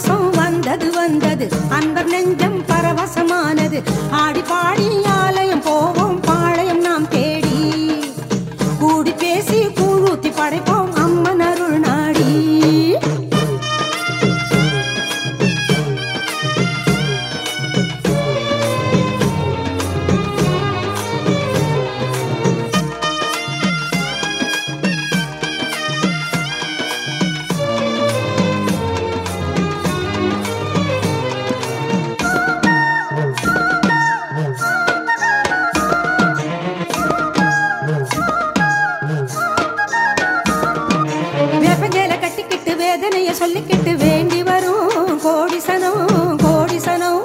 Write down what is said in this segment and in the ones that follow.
பரவசம் வந்தது வந்தது. அன்பர் நெஞ்சம் பரவசமானது. ஆடி பாடிய நீங்க சொல்லிக்கிட்டு வேண்டி வரும். கோடிசனம் கோடிசனம்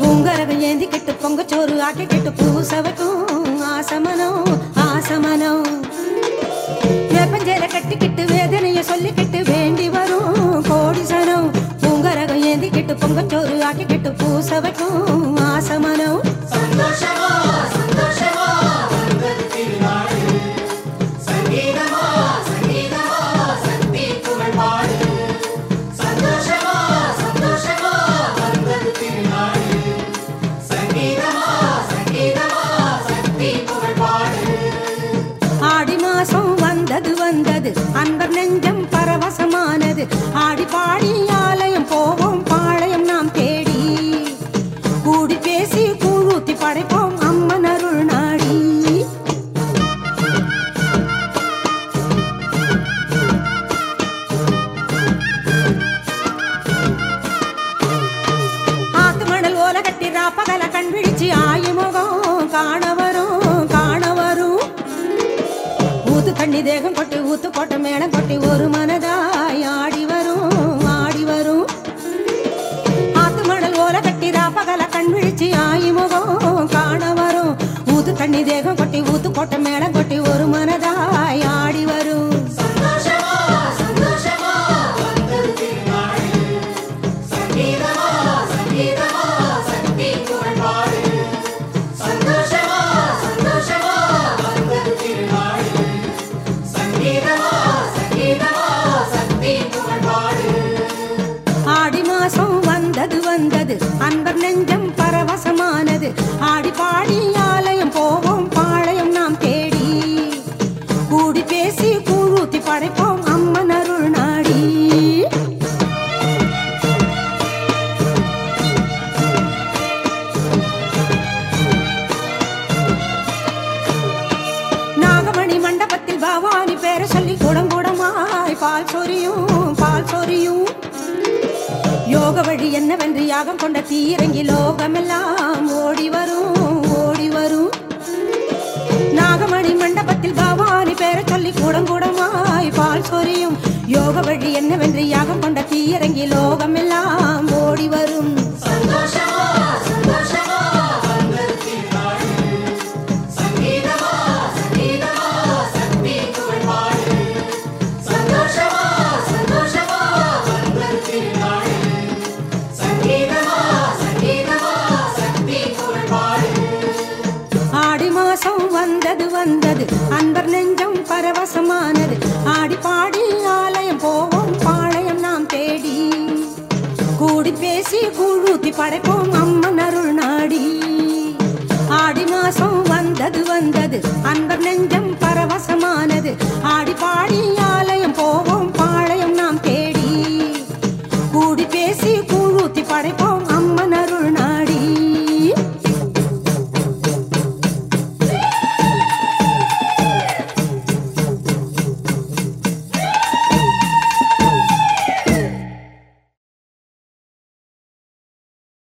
பூங்கரகம் ஏந்திக்கிட்டு பொங்கச்சோறு ஆக்கிக்கிட்டு பூச ஆசமனம் ஆசமனம் வேப்பஞ்சேல கட்டிக்கிட்டு வேதனைய சொல்லிக்கிட்டு வேண்டி வரும். கோடிசனம் பூங்கரகம் ஏந்திக்கிட்டு பொங்கச்சோறு ஆக்கிக்கிட்டு பூச நெஞ்சம் பரவசமானது. ஆடி பாடி ஆலயம் போவோம் பாளையம் நாம் தேடி. கூடி பேசி கூழூத்தி படைப்போம் அம்மன் அருள் நாடி. ஆத்து மணல் ஓலகட்டி ராப்பகல கண் விழிச்சு ஆயுமுகம் காணவும். ஊத்து தேகம் கொட்டி ஊத்து கொட்ட மேடம் கொட்டி ஒரு மனதாய் ஆடி வரும் ஆடி வரும். ஆத்து மணல் ஓல கட்டி ராப்பகல கண் விழிச்சு ஆயுமுகம் காண வரும். ஊத்து தண்ணி தேகம் கொட்டி ஊத்து கொட்ட மேடம் மாசம் வந்தது வந்தது. அன்பர் நெஞ்சம் பரவசமானது. ஆடி பாடி ஆலயம் போவோம் பாளையம் நாம் தேடி. கூடி பேசி கூழூத்தி படைப்போம் அம்மன் அருள் நாடி. நாகமணி மண்டபத்தில் பவானி பேர சொல்லி குடங்குடமாய் பால் சொரியும் பால் சொரியும். யோக வழி என்னவென்று யாகம் கொண்ட தீரங்கி லோகமெல்லாம் ஓடி வரும் ஓடி வரும். நாகமணி மண்டபத்தில் பவானி பேர சொல்லி கூடங்கூடமாய் பால் சொரியும். யோக வழி என்னவென்று யாகம் கொண்ட தீரங்கி லோகமெல்லாம் ஓடி வரும். சந்தோஷமா பரவசம் வந்தது வந்தது. அன்பர் நெஞ்சம் பரவசமானது. ஆடி பாடி ஆலயம் போவோம் பாளையம் நாம் தேடி. கூடி பேசி கூழூத்தி படைப்போம் அம்மன் அருள் நாடி. ஆடி மாசம் வந்தது வந்தது. அன்பர் நெஞ்சம் பரவசமானது. ஆடி பாடி ஆலயம் போ